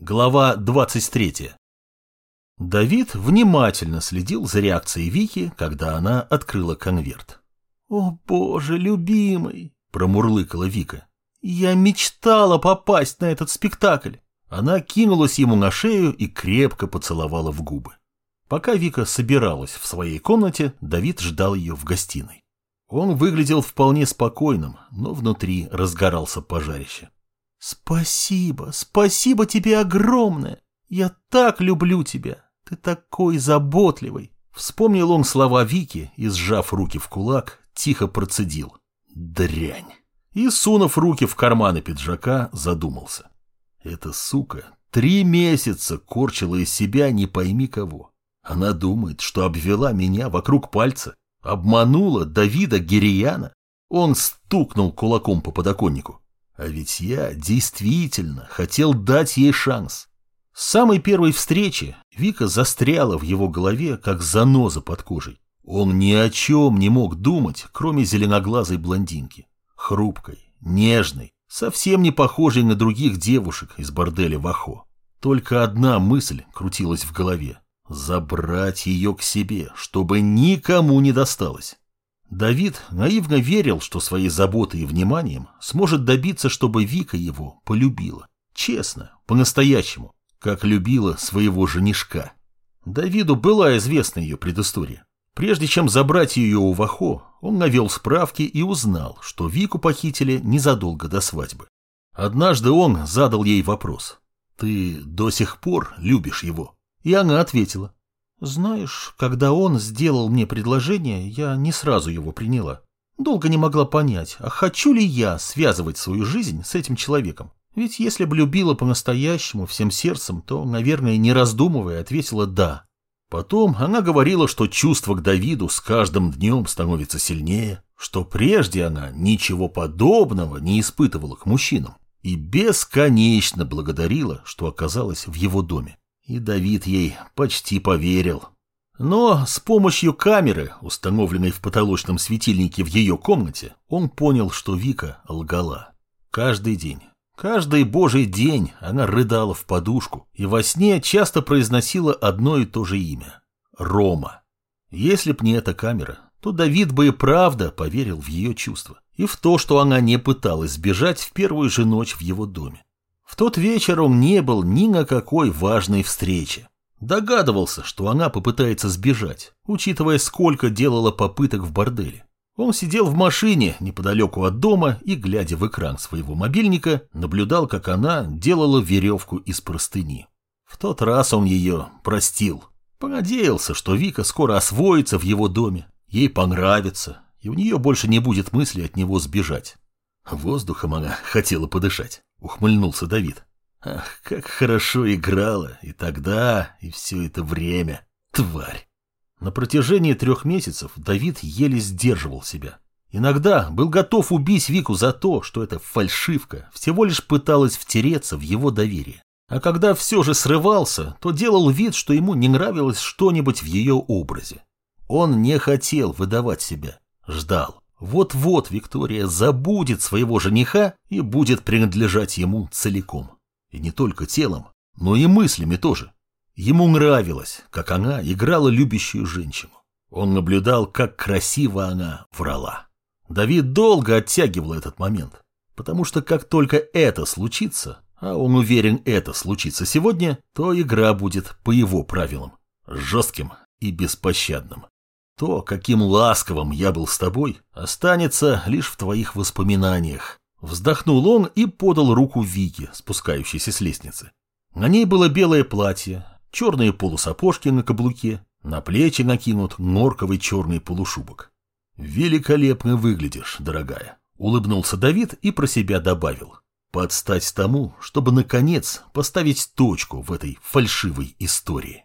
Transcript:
Глава 23. Давид внимательно следил за реакцией Вики, когда она открыла конверт. «О, боже, любимый!» – промурлыкала Вика. «Я мечтала попасть на этот спектакль!» Она кинулась ему на шею и крепко поцеловала в губы. Пока Вика собиралась в своей комнате, Давид ждал ее в гостиной. Он выглядел вполне спокойным, но внутри разгорался пожарище. «Спасибо, спасибо тебе огромное! Я так люблю тебя! Ты такой заботливый!» Вспомнил он слова Вики и, сжав руки в кулак, тихо процедил. «Дрянь!» И, сунув руки в карманы пиджака, задумался. Эта сука три месяца корчила из себя не пойми кого. Она думает, что обвела меня вокруг пальца, обманула Давида Гирияна. Он стукнул кулаком по подоконнику. А ведь я действительно хотел дать ей шанс. С самой первой встречи Вика застряла в его голове, как заноза под кожей. Он ни о чем не мог думать, кроме зеленоглазой блондинки. Хрупкой, нежной, совсем не похожей на других девушек из борделя Вахо. Только одна мысль крутилась в голове – забрать ее к себе, чтобы никому не досталось. Давид наивно верил, что своей заботой и вниманием сможет добиться, чтобы Вика его полюбила. Честно, по-настоящему, как любила своего женишка. Давиду была известна ее предыстория. Прежде чем забрать ее у Вахо, он навел справки и узнал, что Вику похитили незадолго до свадьбы. Однажды он задал ей вопрос. «Ты до сих пор любишь его?» И она ответила. Знаешь, когда он сделал мне предложение, я не сразу его приняла. Долго не могла понять, а хочу ли я связывать свою жизнь с этим человеком. Ведь если бы любила по-настоящему, всем сердцем, то, наверное, не раздумывая, ответила «да». Потом она говорила, что чувство к Давиду с каждым днем становится сильнее, что прежде она ничего подобного не испытывала к мужчинам и бесконечно благодарила, что оказалась в его доме. И Давид ей почти поверил. Но с помощью камеры, установленной в потолочном светильнике в ее комнате, он понял, что Вика лгала. Каждый день, каждый божий день она рыдала в подушку и во сне часто произносила одно и то же имя – Рома. Если б не эта камера, то Давид бы и правда поверил в ее чувства и в то, что она не пыталась сбежать в первую же ночь в его доме. В тот вечер он не был ни на какой важной встрече. Догадывался, что она попытается сбежать, учитывая, сколько делала попыток в борделе. Он сидел в машине неподалеку от дома и, глядя в экран своего мобильника, наблюдал, как она делала веревку из простыни. В тот раз он ее простил. Понадеялся, что Вика скоро освоится в его доме, ей понравится, и у нее больше не будет мысли от него сбежать. Воздухом она хотела подышать. — ухмыльнулся Давид. «Ах, как хорошо играла и тогда, и все это время. Тварь!» На протяжении трех месяцев Давид еле сдерживал себя. Иногда был готов убить Вику за то, что эта фальшивка всего лишь пыталась втереться в его доверие. А когда все же срывался, то делал вид, что ему не нравилось что-нибудь в ее образе. Он не хотел выдавать себя, ждал. Вот-вот Виктория забудет своего жениха и будет принадлежать ему целиком. И не только телом, но и мыслями тоже. Ему нравилось, как она играла любящую женщину. Он наблюдал, как красиво она врала. Давид долго оттягивал этот момент, потому что как только это случится, а он уверен, это случится сегодня, то игра будет по его правилам, жестким и беспощадным. То, каким ласковым я был с тобой, останется лишь в твоих воспоминаниях. Вздохнул он и подал руку Вике, спускающейся с лестницы. На ней было белое платье, черные полусапожки на каблуке, на плечи накинут норковый черный полушубок. «Великолепно выглядишь, дорогая», — улыбнулся Давид и про себя добавил. «Подстать тому, чтобы, наконец, поставить точку в этой фальшивой истории».